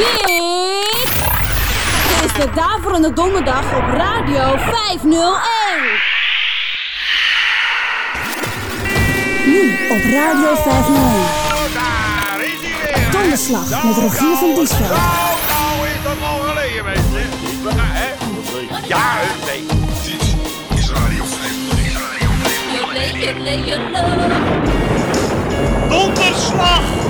Dit is de Daverende Donderdag op Radio 501. Nu op Radio 501. Daar is hij weer. Donderslag met Rogier van Diesveld. Nou, nou is dat al geleden, mensen. Hè? Ja, nee. Dit is Radio 501. Donderslag!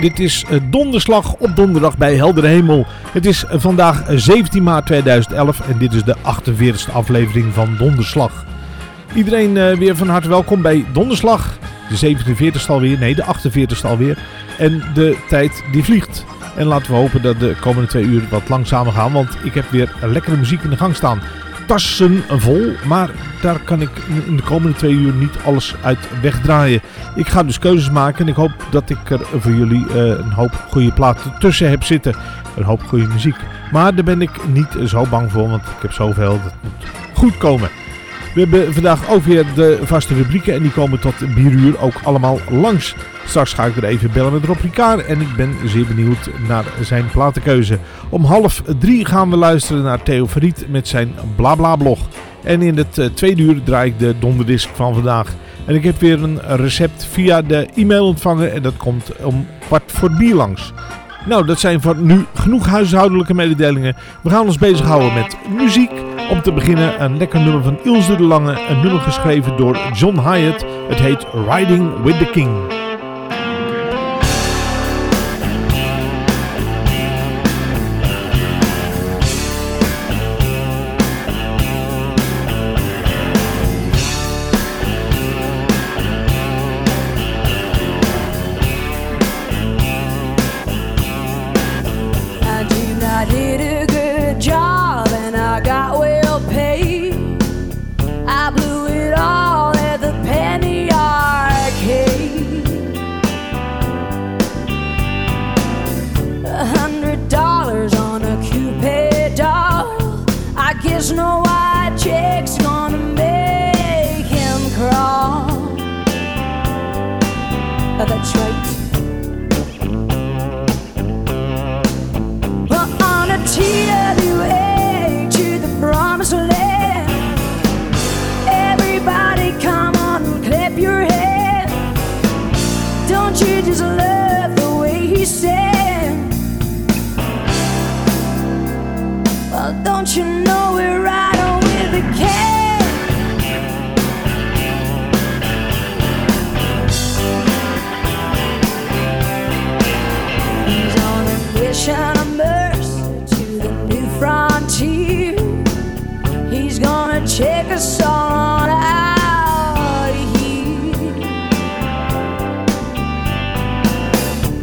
Dit is eh, donderslag op donderdag bij heldere hemel. Het is eh, vandaag eh, 17 maart 2011 en dit is de 48e aflevering van Donderslag. Iedereen eh, weer van harte welkom bij Donderslag. De 47e alweer, nee de 48e alweer. En de tijd die vliegt. En laten we hopen dat de komende twee uur wat langzamer gaan, want ik heb weer lekkere muziek in de gang staan. Tassen vol, maar daar kan ik in de komende twee uur niet alles uit wegdraaien. Ik ga dus keuzes maken en ik hoop dat ik er voor jullie eh, een hoop goede platen tussen heb zitten. Een hoop goede muziek. Maar daar ben ik niet zo bang voor, want ik heb zoveel. Dat moet goed komen. We hebben vandaag ook weer de vaste rubrieken en die komen tot 4 uur ook allemaal langs. Straks ga ik even bellen met Rob Ricard en ik ben zeer benieuwd naar zijn platenkeuze. Om half drie gaan we luisteren naar Theo Verriet met zijn Blabla blog. En in het eh, tweede uur draai ik de donderdisc van vandaag. En ik heb weer een recept via de e-mail ontvangen en dat komt om kwart voor bier langs. Nou, dat zijn voor nu genoeg huishoudelijke mededelingen. We gaan ons bezighouden met muziek. Om te beginnen een lekker nummer van Ilse de Lange. Een nummer geschreven door John Hyatt. Het heet Riding with the King.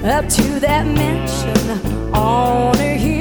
Up to that mansion. On here where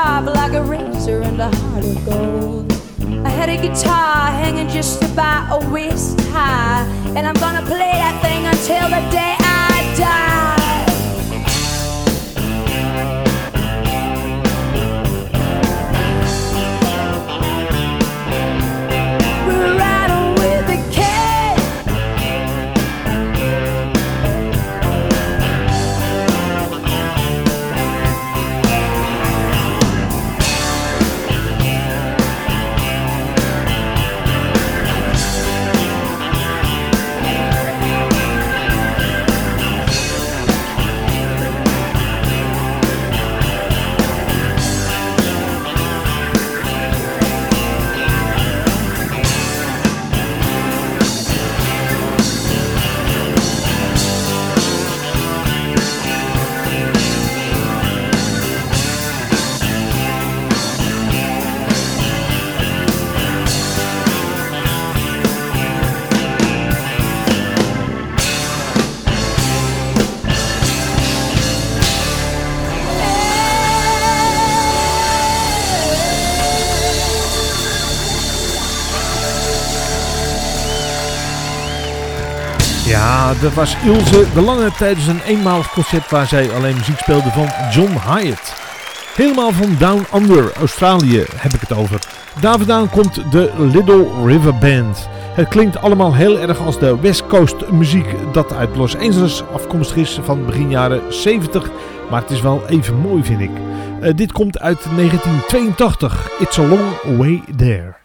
sharp like a razor and a heart of gold. I had a guitar hanging just about a waist high, and I'm gonna play that thing until the day I die. Dat was Ilse de Lange tijdens een eenmalig concert waar zij alleen muziek speelde van John Hyatt. Helemaal van Down Under, Australië heb ik het over. Daar vandaan komt de Little River Band. Het klinkt allemaal heel erg als de West Coast muziek dat uit Los Angeles afkomstig is van begin jaren 70. Maar het is wel even mooi vind ik. Eh, dit komt uit 1982. It's a long way there.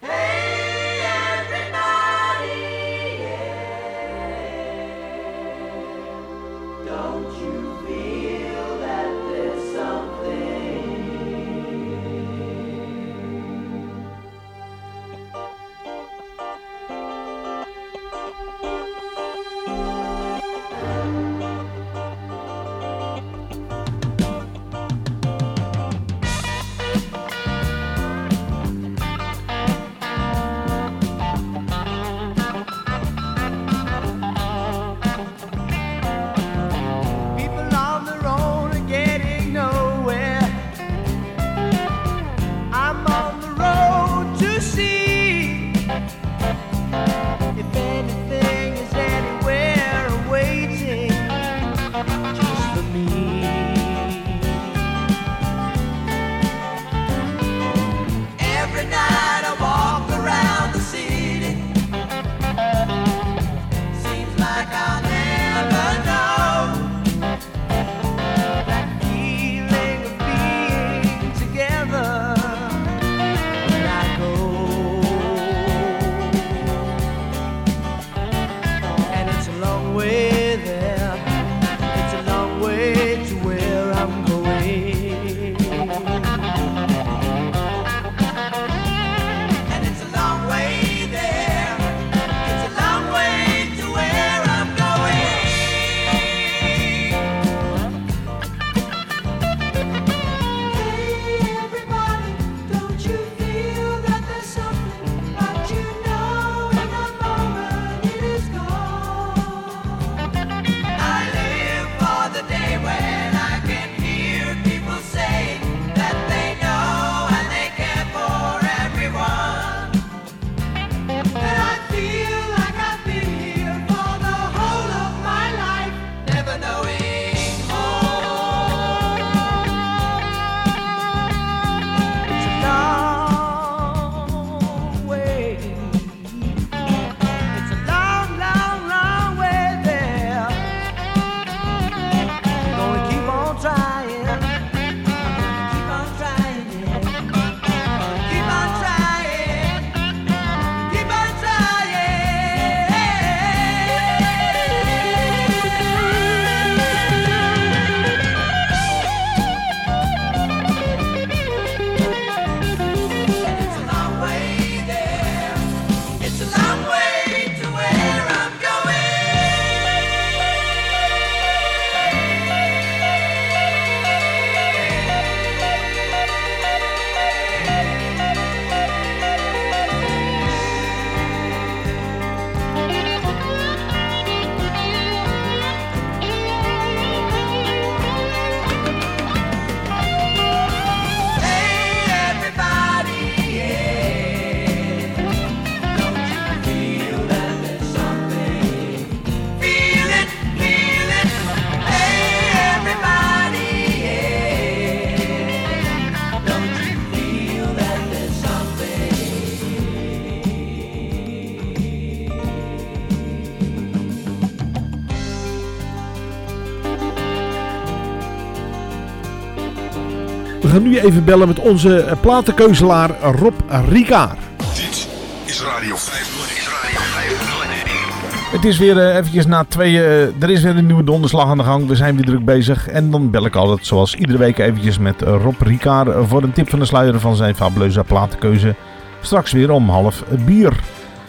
Even bellen met onze eh, platenkeuzelaar Rob Rikaar. Dit is Radio 501. Is Radio 501. Het is weer eh, eventjes na twee... eh, er is weer een nieuwe donderslag aan de gang. We zijn weer druk bezig. En dan bel ik altijd zoals iedere week eventjes met Rob Rikaar... voor een tip van de sluier van zijn fabuleuze platenkeuze. Straks weer om half bier.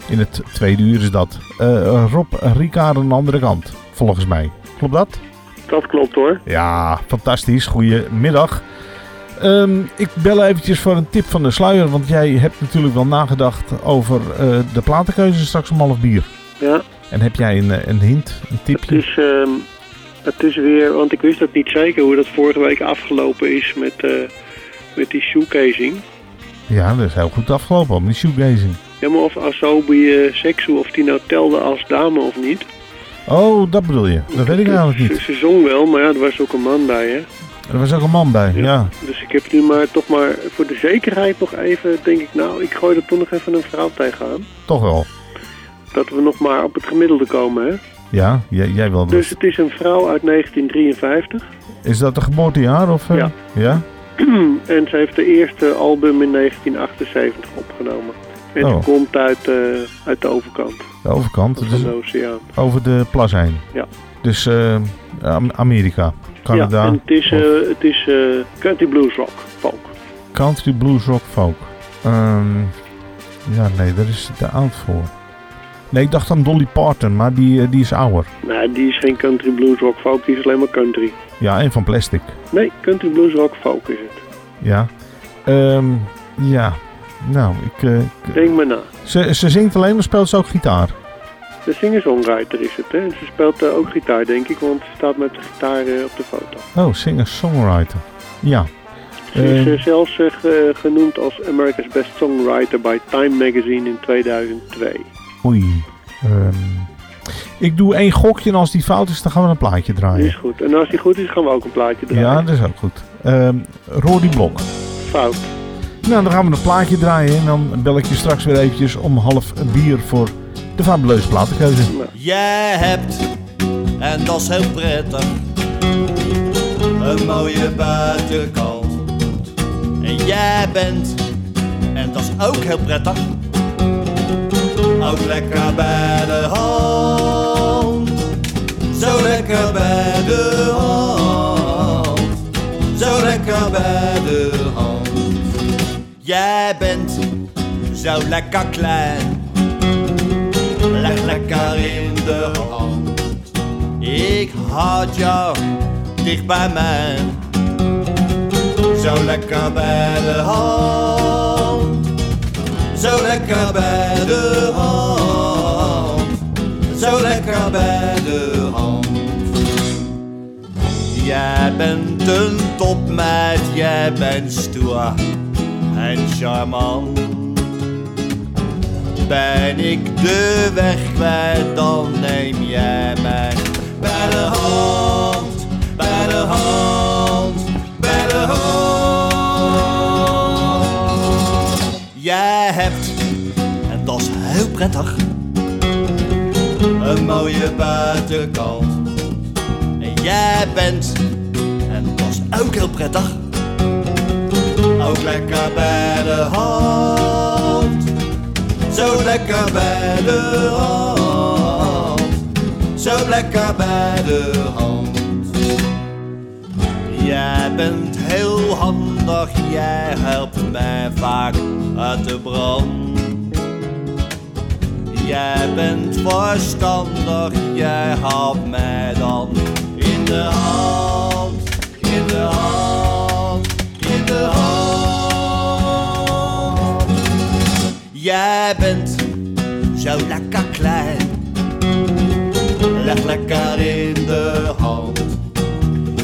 In het tweede uur is dat. Eh, Rob Rikaar aan de andere kant, volgens mij. Klopt dat? Dat klopt hoor. Ja, fantastisch. Goedemiddag. Ehm ik bel eventjes voor een tip van de sluier. Want jij hebt natuurlijk wel nagedacht over eh, de platenkeuze straks om half bier. Ja, En heb jij een, een hint, een het tipje? is, ehm, het is weer, want ik wist dat niet zeker hoe dat vorige week afgelopen is met, eh, met die shoecasing. Ja, dat is heel goed afgelopen om die shoegazing. Ja, maar of Asobi uh, Sexu, of die nou telde als dame of niet. Oh, dat bedoel je. Dat weet ik eigenlijk Ze, niet. ze zong wel, maar ja, er was ook een man bij, hè. Er was ook een man bij, ja. Dus ik heb nu maar toch maar voor de zekerheid nog even, denk ik, nou, ik gooi er toch nog even een vrouw tegenaan. Toch wel. Dat we nog maar op het gemiddelde komen, hè. Ja, jij, jij wel. Dus het is een vrouw uit 1953. Is dat de geboortejaar? Of, eh, Ja. ja? En ze heeft de eerste album in 1978 opgenomen. En Oh. ze komt uit, eh, uit de overkant De overkant. van Dus de oceaan. over de plas heen. Ja. Dus eh, Am- Amerika, Canada. Ja, en het is, eh, het is eh, country blues rock, folk. country, blues, rock, folk. Ehm, ja, nee, daar is het te oud voor. Nee, ik dacht aan Dolly Parton, maar die, eh, die is ouder. Nee, die is geen country blues rock folk, die is alleen maar country. Ja, en van plastic. Nee, country blues rock folk is het. Ja. Ehm, ja. Nou, ik... ik- Denk maar na. ze, ze zingt alleen, maar speelt ze ook gitaar. De singer-songwriter is het, hè. En ze speelt eh, ook gitaar, denk ik, want ze staat met de gitaar eh, op de foto. Oh, singer-songwriter. Ja. Ze is eh, zelfs ge- genoemd als America's Best Songwriter bij Time Magazine in 2002. Oei. Ehm, ik doe één gokje en als die fout is, dan gaan we een plaatje Die draaien. is goed. En als die goed is, gaan we ook een plaatje draaien. Ja, dat is ook goed. Ehm Rory Blok. Fout. Nou, dan gaan we een plaatje draaien en dan bel ik je straks weer eventjes om half bier voor de fabuleuze platenkeuze. Jij hebt, en dat is heel prettig, een mooie buitenkant. En jij bent, en dat is ook heel prettig, ook lekker bij de hand. Zo lekker bij de hand, zo lekker bij de hand. Jij bent zo lekker klein. Lekker in de hand. Ik had jou dicht bij mij. Zo lekker bij de hand. Zo lekker bij de hand. Zo lekker bij de hand. Jij bent een topmeid, jij bent stoer en charmant. Ben ik de weg kwijt, dan neem jij mij bij de hand, bij de hand, bij de hand. Jij hebt, en dat is heel prettig, een mooie buitenkant. En jij bent, en dat is ook heel prettig, ook lekker bij de hand. Zo lekker bij de hand. Zo lekker bij de hand. Jij bent heel handig, jij helpt mij vaak uit de brand. Jij bent verstandig, jij houdt mij dan in de hand, Jij bent zo lekker klein, leg lekker in de hand.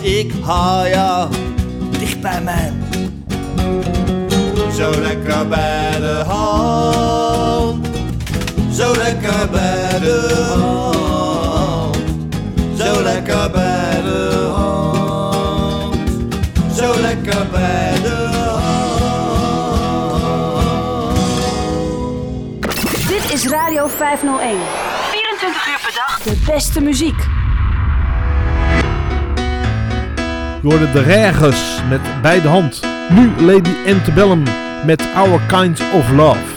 Ik hou jou dicht bij mij, zo lekker bij de hand. Zo lekker bij de hand, zo lekker bij de hand, zo lekker bij de hand. Is Radio 501. 24 uur per dag. De beste muziek. Je hoorde de Regers met bij de hand. Nu Lady Antebellum met Our Kind of Love.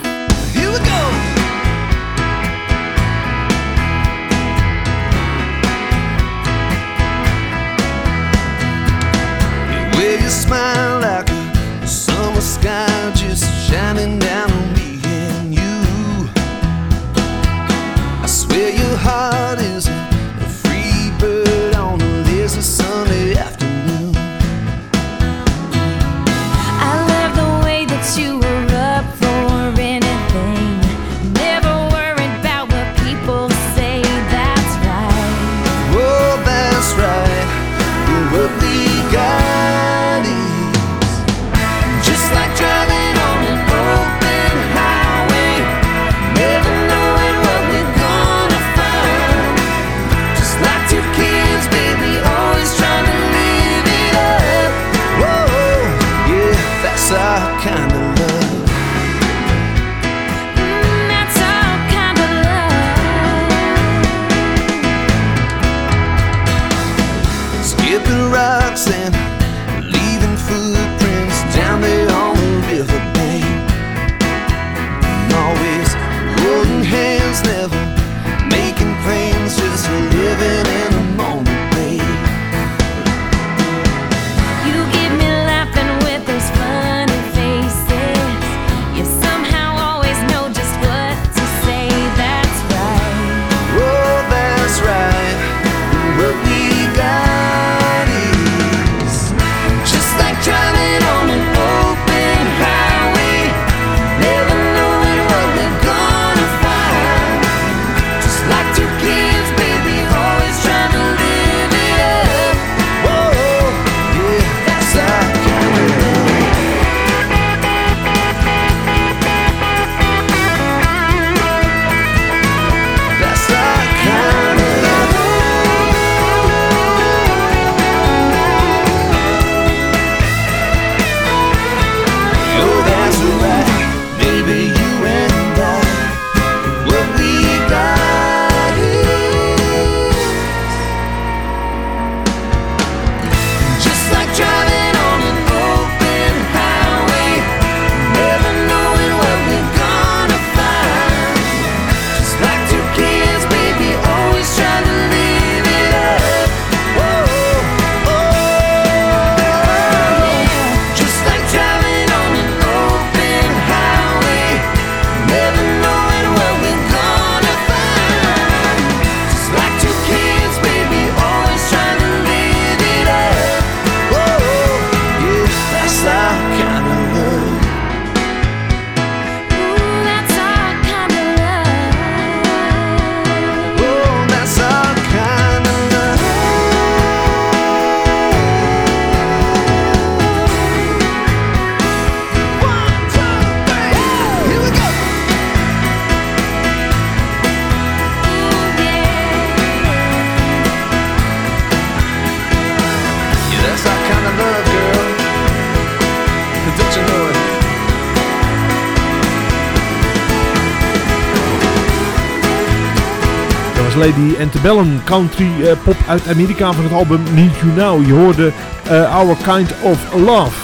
Lady Antebellum, country eh, pop uit Amerika van het album Need You Now. Je hoorde eh, Our Kind of Love.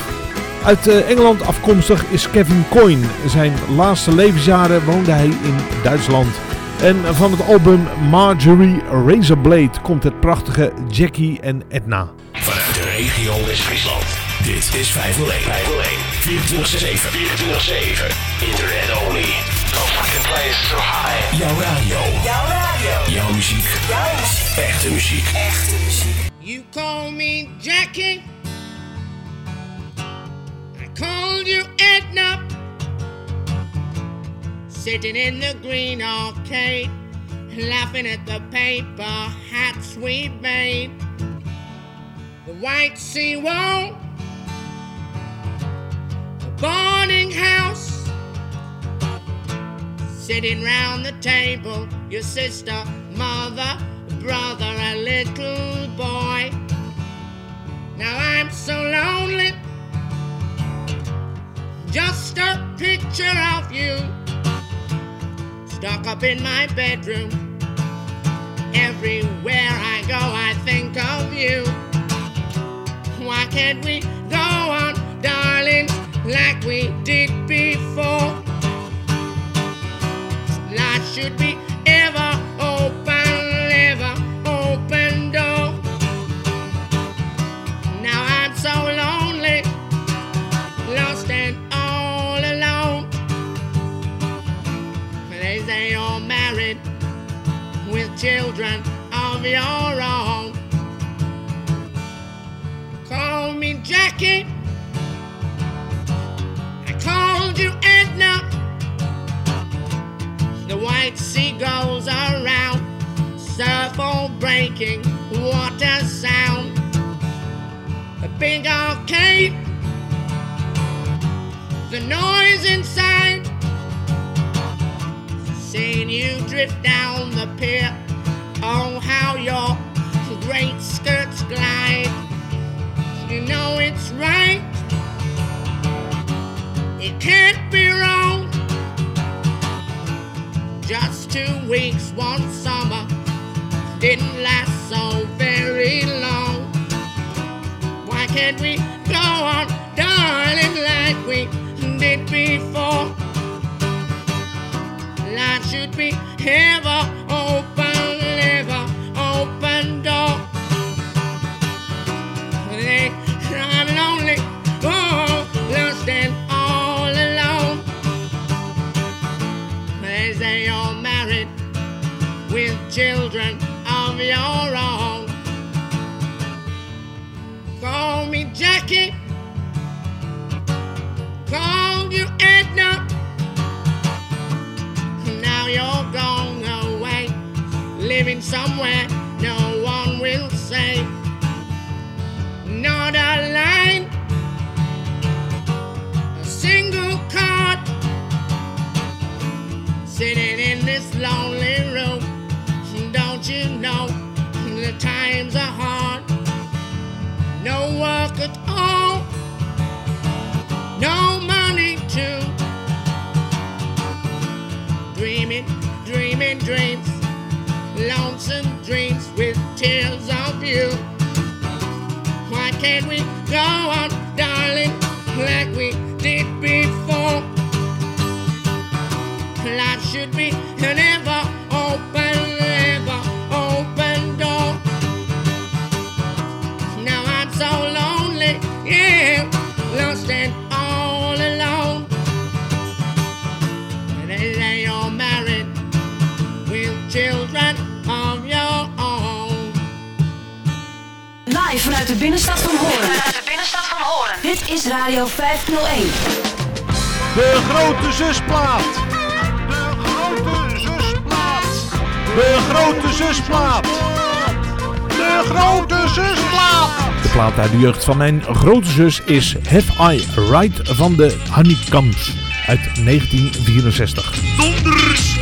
Uit eh, Engeland afkomstig is Kevin Coyne. Zijn laatste levensjaren woonde hij in Duitsland. En van het album Marjorie Razorblade komt het prachtige Jackie en Edna. Vanuit de regio West-Friesland. Dit is 501. 501. 24 24 Internet only. No fucking high. Jouw radio. Jouw radio. Jouw muziek. Jouw muziek. Echte muziek. Echte muziek. You call me Jackie. I called you Edna. Sitting in the green arcade, laughing at the paper hats we made. The white seawall, the boarding house. Sitting round the table, your sister, mother, brother, a little boy. Now I'm so lonely. Just a picture of you stuck up in my bedroom. Everywhere I go, I think of you. Why can't we go on, darling? like we did before. Should be ever open, ever open door. Now I'm so lonely, lost and all alone. They say you're married with children of your own. Call me Jackie. Seagulls around, surf breaking, water sound. A big arcade, the noise inside. Seeing you drift down the pier. Oh, how your great skirts glide. You know it's right. It can't be wrong. Just two weeks, one summer. Didn't last so very long. Why can't we go on, darling, like we did before? Life should be ever open, somewhere de binnenstad van Hoorn. Vanuit de binnenstad van Hoorn. Dit is Radio 501. De grote zusplaat. De grote zusplaat. De grote zusplaat. De plaat uit de jeugd van mijn grote zus is Have I Right van de Honeycombs uit 1964. Donderslag.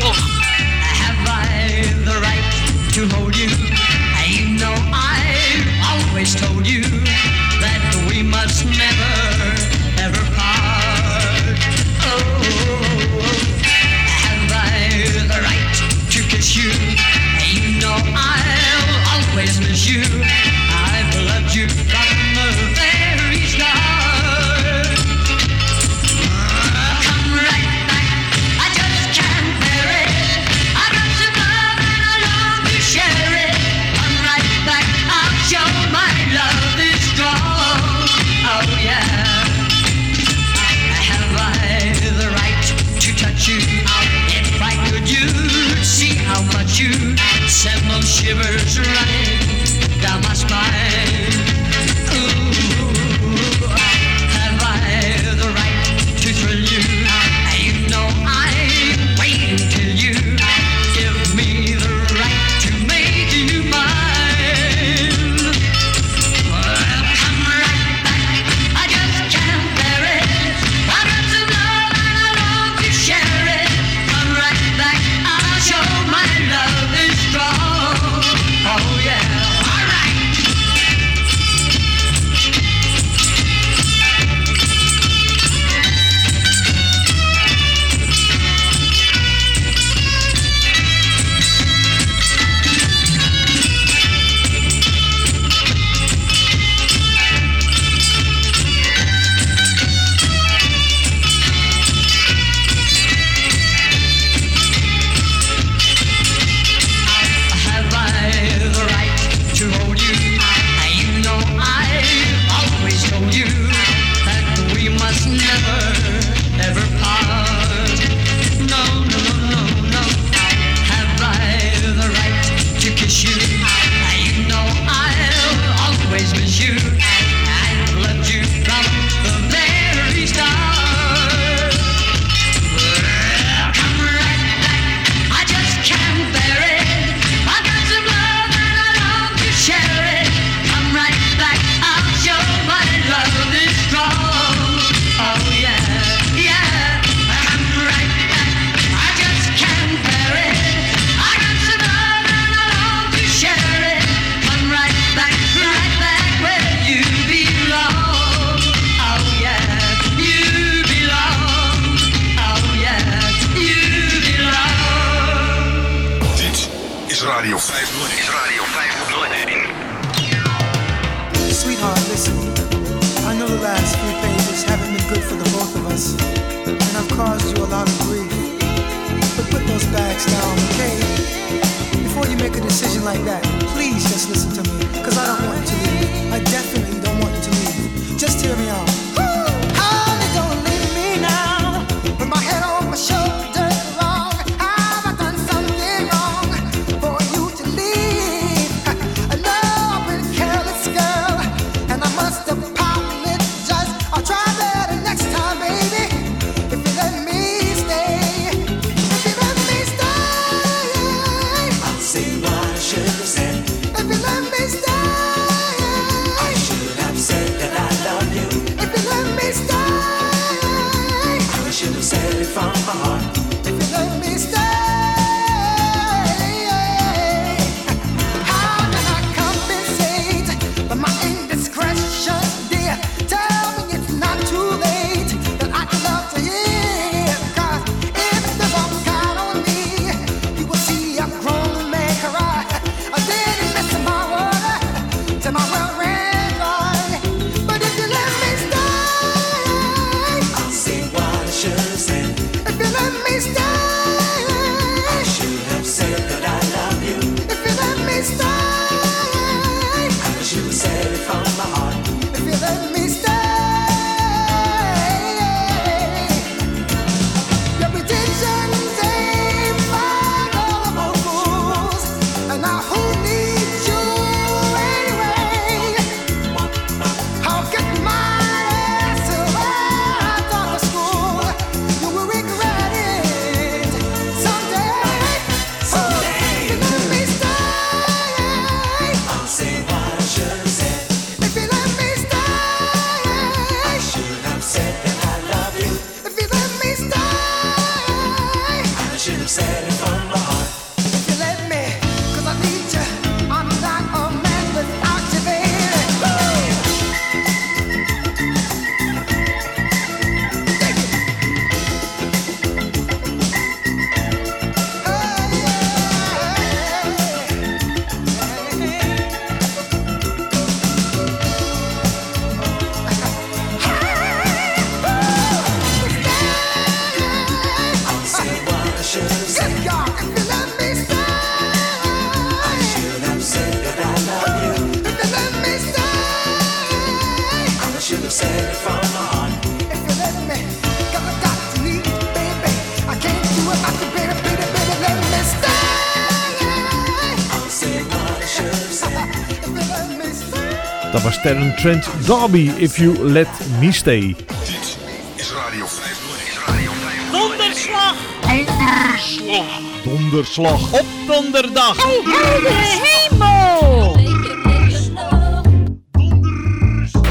Trent Darby, If You Let Me Stay. Dit is Radio 5. Donderslag! Donderslag! Donderslag op donderdag! Hey, hey, hemel!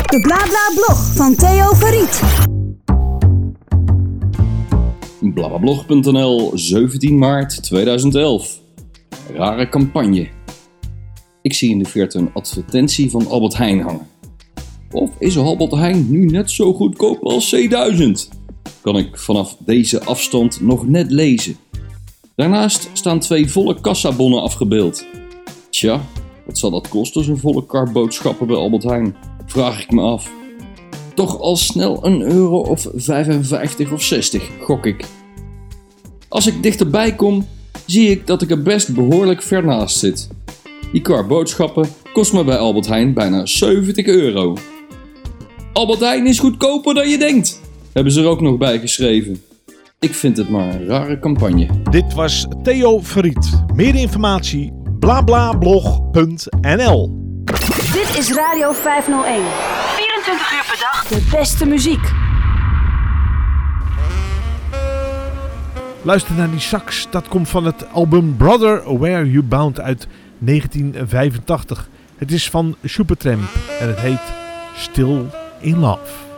De BlaBlaBlog van Theo Verriet. Blablablog.nl, 17 maart 2011. Rare campagne. Ik zie in de verte een advertentie van Albert Heijn hangen. Of is Albert Heijn nu net zo goedkoop als C1000? Kan ik vanaf deze afstand nog net lezen. Daarnaast staan twee volle kassabonnen afgebeeld. Tja, wat zal dat kosten, zo'n volle kar boodschappen bij Albert Heijn? Vraag ik me af. Toch al snel een euro of 55 of 60, gok ik. Als ik dichterbij kom, zie ik dat ik er best behoorlijk ver naast zit. Die kar boodschappen kost me bij Albert Heijn bijna 70 euro. Albert Heijn is goedkoper dan je denkt, hebben ze er ook nog bij geschreven. Ik vind het maar een rare campagne. Dit was Theo Verriet. Meer informatie blablablog.nl Dit is Radio 501. 24 uur per dag de beste muziek. Luister naar die sax. Dat komt van het album Brother Where You Bound uit 1985. Het is van Supertramp en het heet Stil. Elof.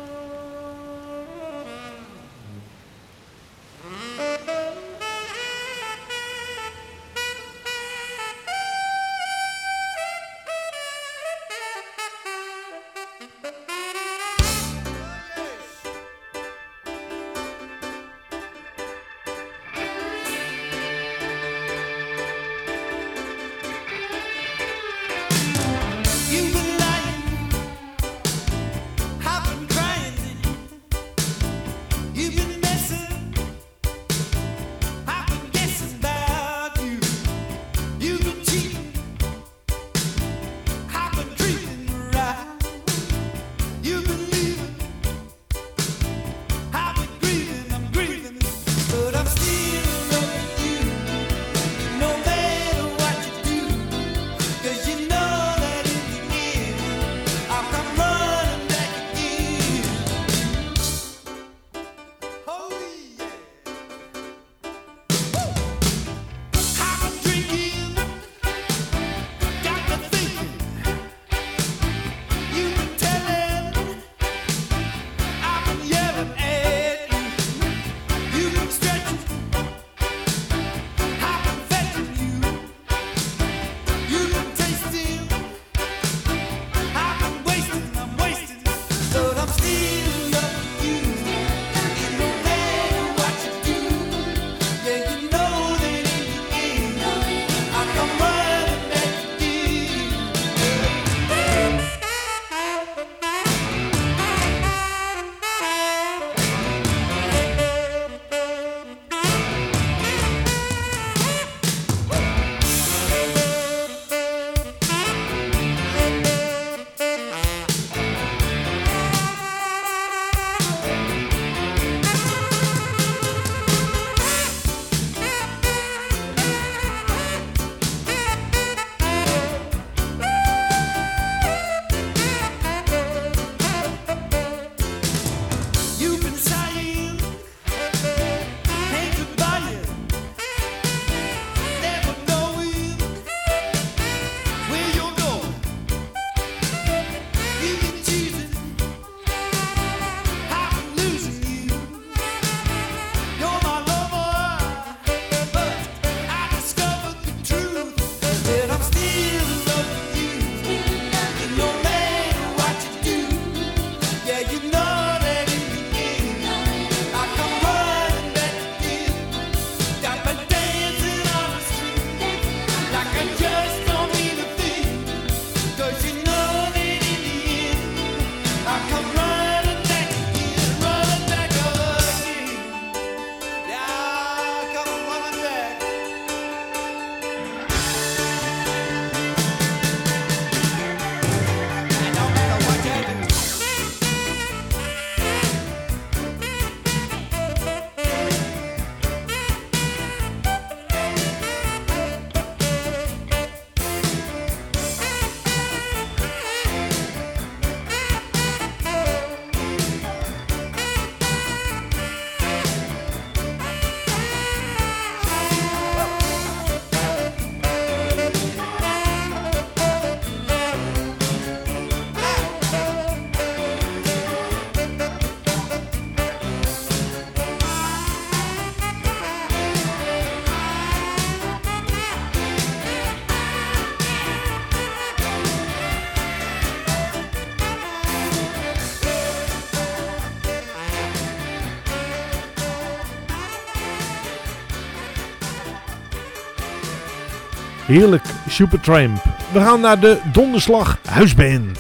Heerlijk, Supertramp. We gaan naar de Donderslag Huisband.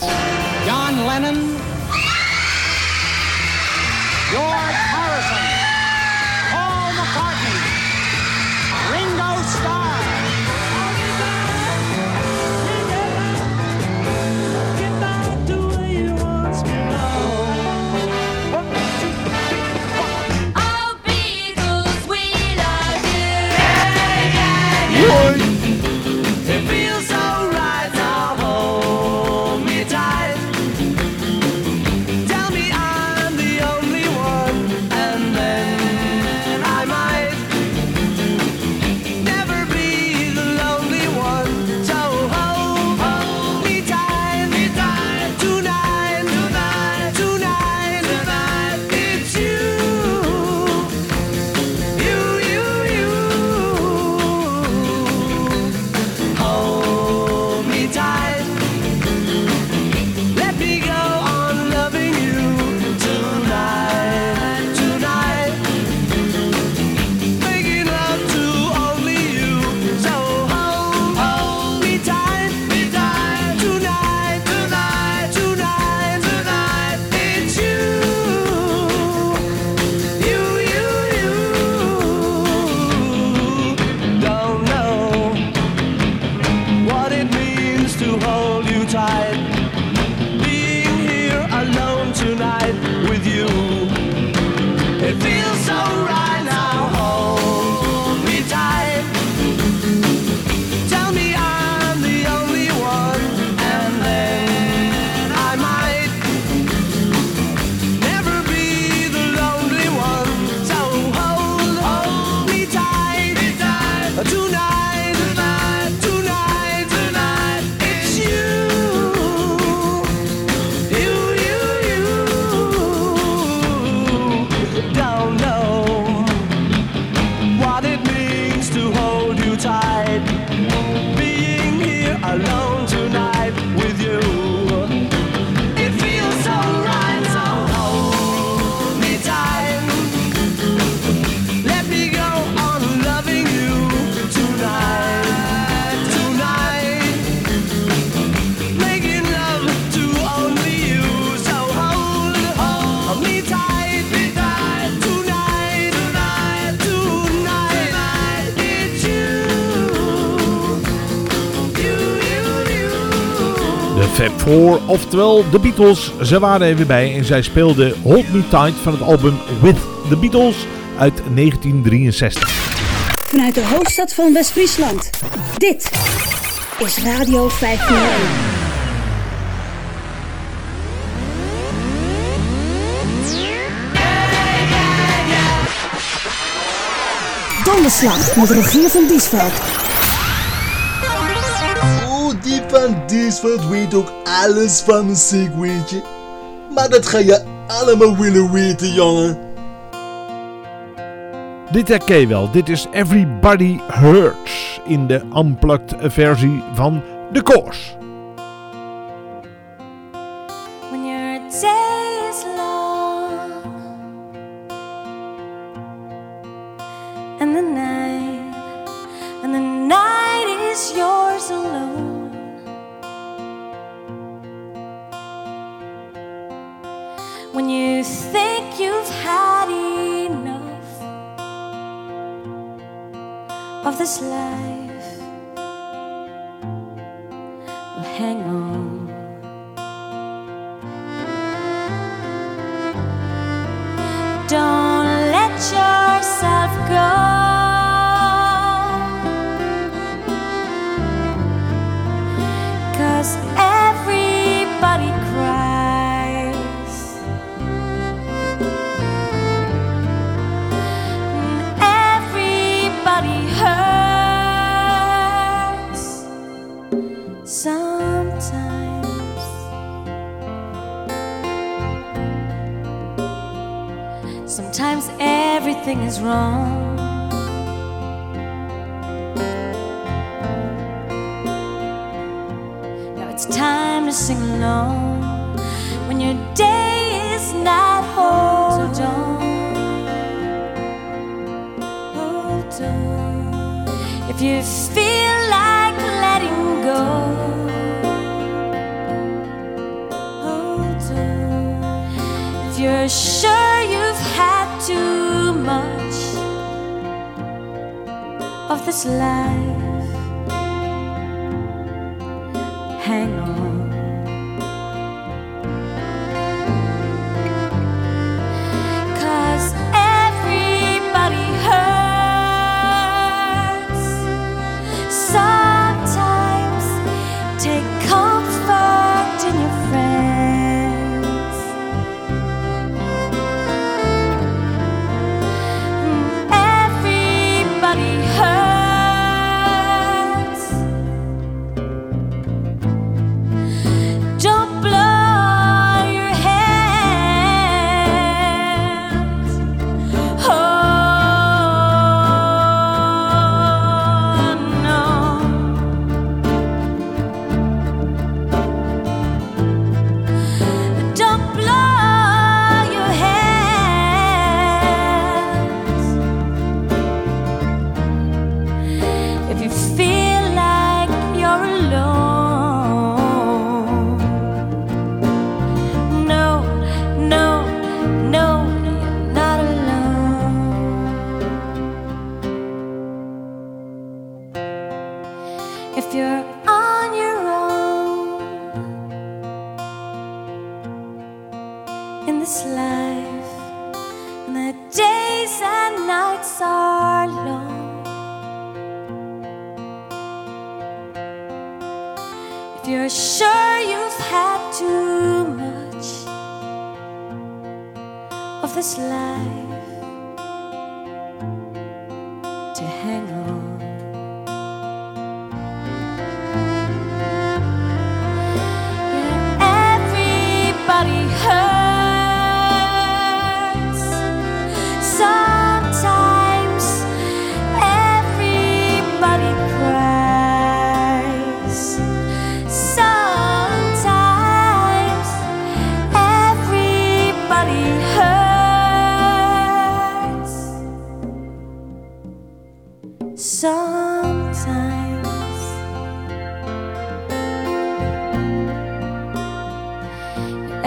John Lennon oftewel de Beatles. Ze waren er weer bij en zij speelden Hold Me Tight van het album With the Beatles uit 1963. Vanuit de hoofdstad van West-Friesland, dit is Radio 501. Donderslag met Rogier van Diesveld. Oh, die van Diesveld weet ook alles van een ziek. Maar dat ga je allemaal willen weten, jongen. Dit herken je wel. Dit is Everybody Hurts in de unplugged versie van The Course. this life. wrong.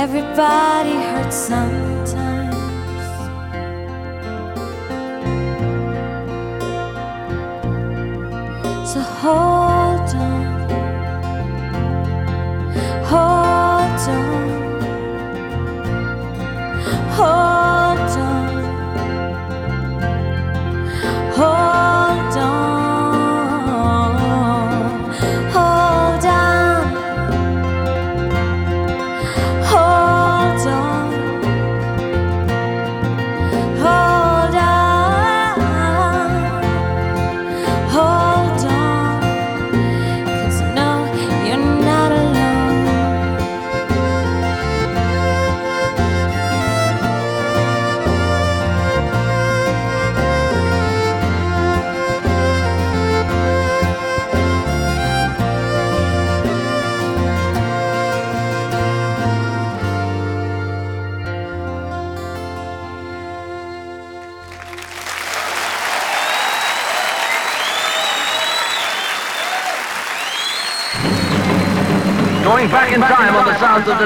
Everybody hurts sometimes.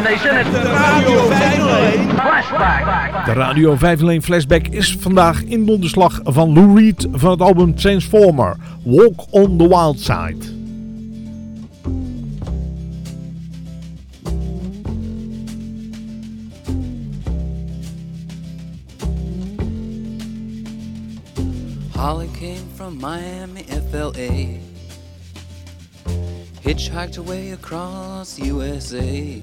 The nation, the Radio 501 Flashback. De Radio 501 Flashback is vandaag in donderslag van Lou Reed van het album Transformer. Walk on the Wild Side. Holly came from Miami, FLA. Hitchhiked her way across USA.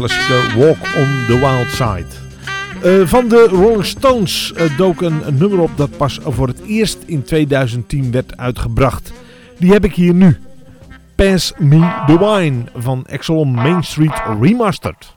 do do. Reed met de klassieke Walk on the Wild Side. Eh, van de Rolling Stones eh, dook een, nummer op dat pas voor het eerst in 2010 werd uitgebracht. Die heb ik hier nu. Pass Me the Wine van Exelon Main Street Remastered.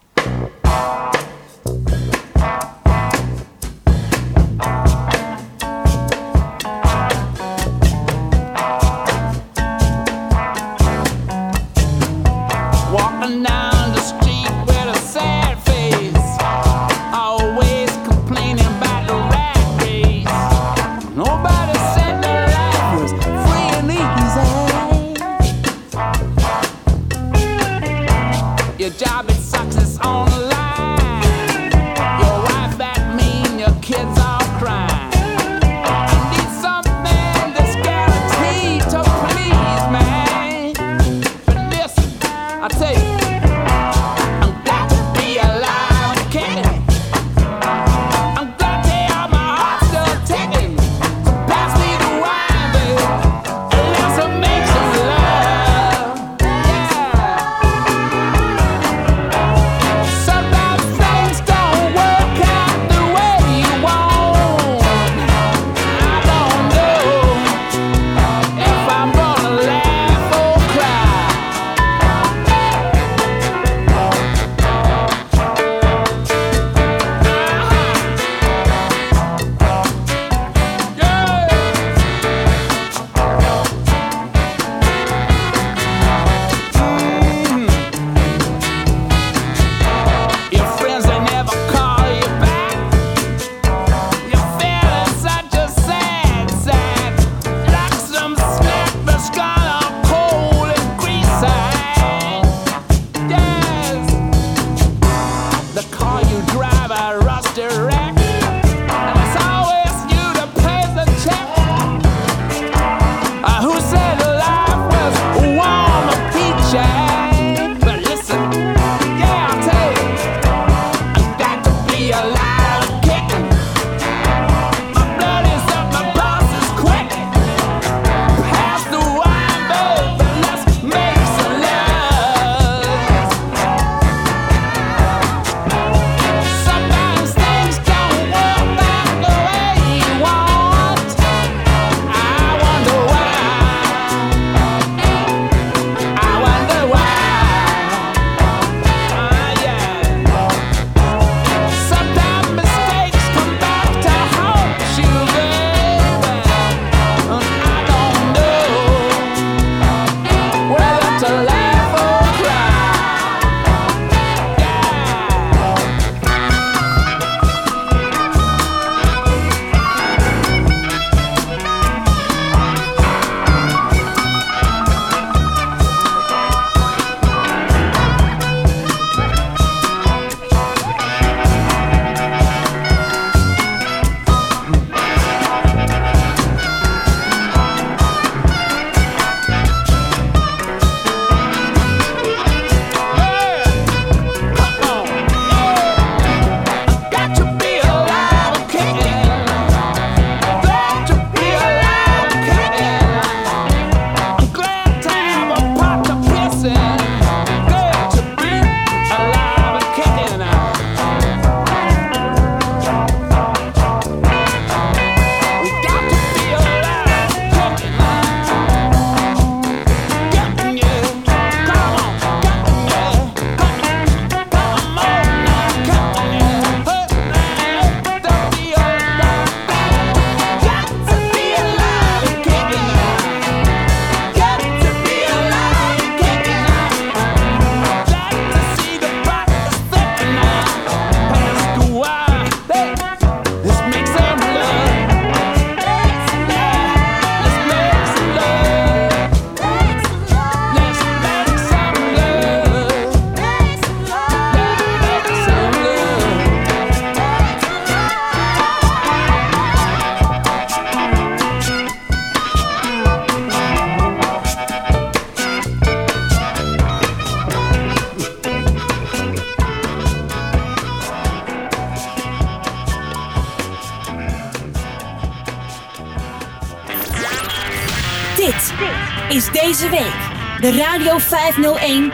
De Radio 501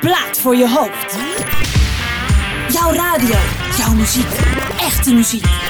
Plaat voor je hoofd. Jouw radio, jouw muziek, echte muziek.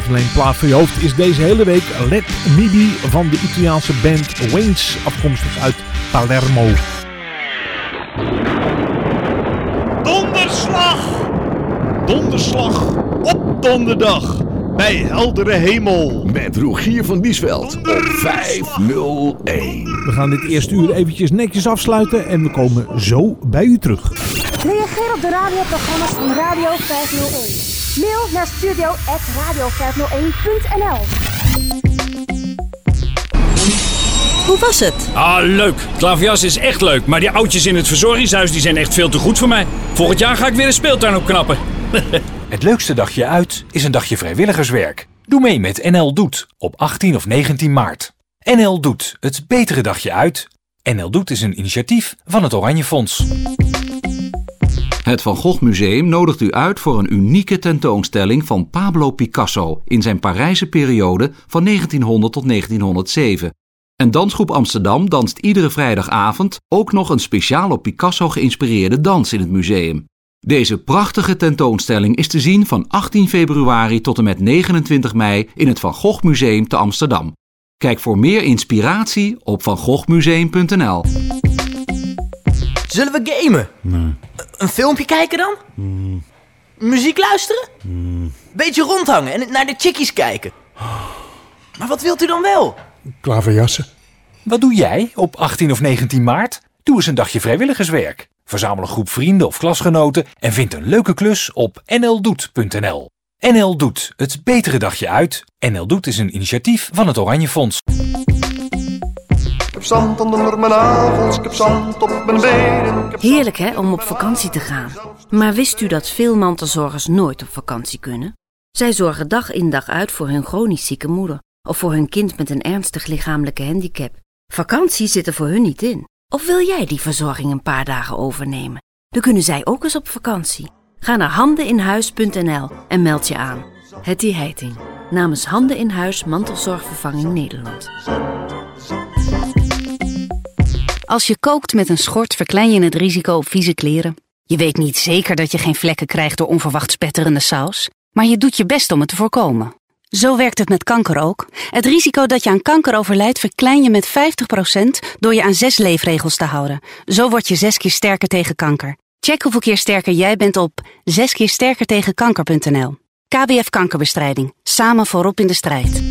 5 alleen plaat voor je hoofd is deze hele week Let Me van de Italiaanse band Wings, afkomstig uit Palermo. Donderslag! Donderslag op donderdag bij heldere hemel. Met Rogier van Biesveld op 501. We gaan dit eerste uur eventjes netjes afsluiten en we komen zo bij u terug. Reageer op de radioprogramma's van Radio 501. Mail naar studio.radio501.nl Hoe was het? Ah, leuk. Klaverjas is echt leuk, maar die oudjes in het verzorgingshuis die zijn echt veel te goed voor mij. Volgend jaar ga ik weer een speeltuin opknappen. Het leukste dagje uit is een dagje vrijwilligerswerk. Doe mee met NL Doet op 18 of 19 maart. NL Doet, het betere dagje uit. NL Doet is een initiatief van het Oranje Fonds. Het Van Gogh Museum nodigt u uit voor een unieke tentoonstelling van Pablo Picasso in zijn Parijse periode van 1900 tot 1907. En Dansgroep Amsterdam danst iedere vrijdagavond ook nog een speciaal op Picasso geïnspireerde dans in het museum. Deze prachtige tentoonstelling is te zien van 18 februari tot en met 29 mei in het Van Gogh Museum te Amsterdam. Kijk voor meer inspiratie op vangogmuseum.nl. Zullen we gamen? Een filmpje kijken dan? Muziek luisteren? Beetje rondhangen en naar de chickies kijken. Maar wat wilt u dan wel? Klaverjassen. Wat doe jij op 18 of 19 maart? Doe eens een dagje vrijwilligerswerk. Verzamel een groep vrienden of klasgenoten en vind een leuke klus op nldoet.nl. NL Doet, het betere dagje uit. NL Doet is een initiatief van het Oranje Fonds. Heb zand onder mijn nagels, ik heb zand op mijn benen. Heerlijk hè, om op vakantie te gaan. Maar wist u dat veel mantelzorgers nooit op vakantie kunnen? Zij zorgen dag in dag uit voor hun chronisch zieke moeder of voor hun kind met een ernstig lichamelijke handicap. Vakantie zit er voor hun niet in. Of wil jij die verzorging een paar dagen overnemen? Dan kunnen zij ook eens op vakantie. Ga naar handeninhuis.nl en meld je aan. Hetty Heiting, namens Handen in Huis Mantelzorgvervanging Nederland. Als je kookt met een schort verklein je het risico op vieze kleren. Je weet niet zeker dat je geen vlekken krijgt door onverwacht spetterende saus, maar je doet je best om het te voorkomen. Zo werkt het met kanker ook. Het risico dat je aan kanker overlijdt verklein je met 50% door je aan zes leefregels te houden. Zo word je zes keer sterker tegen kanker. Check hoeveel keer sterker jij bent op zeskeersterkertegenkanker.nl. KWF Kankerbestrijding. Samen voorop in de strijd.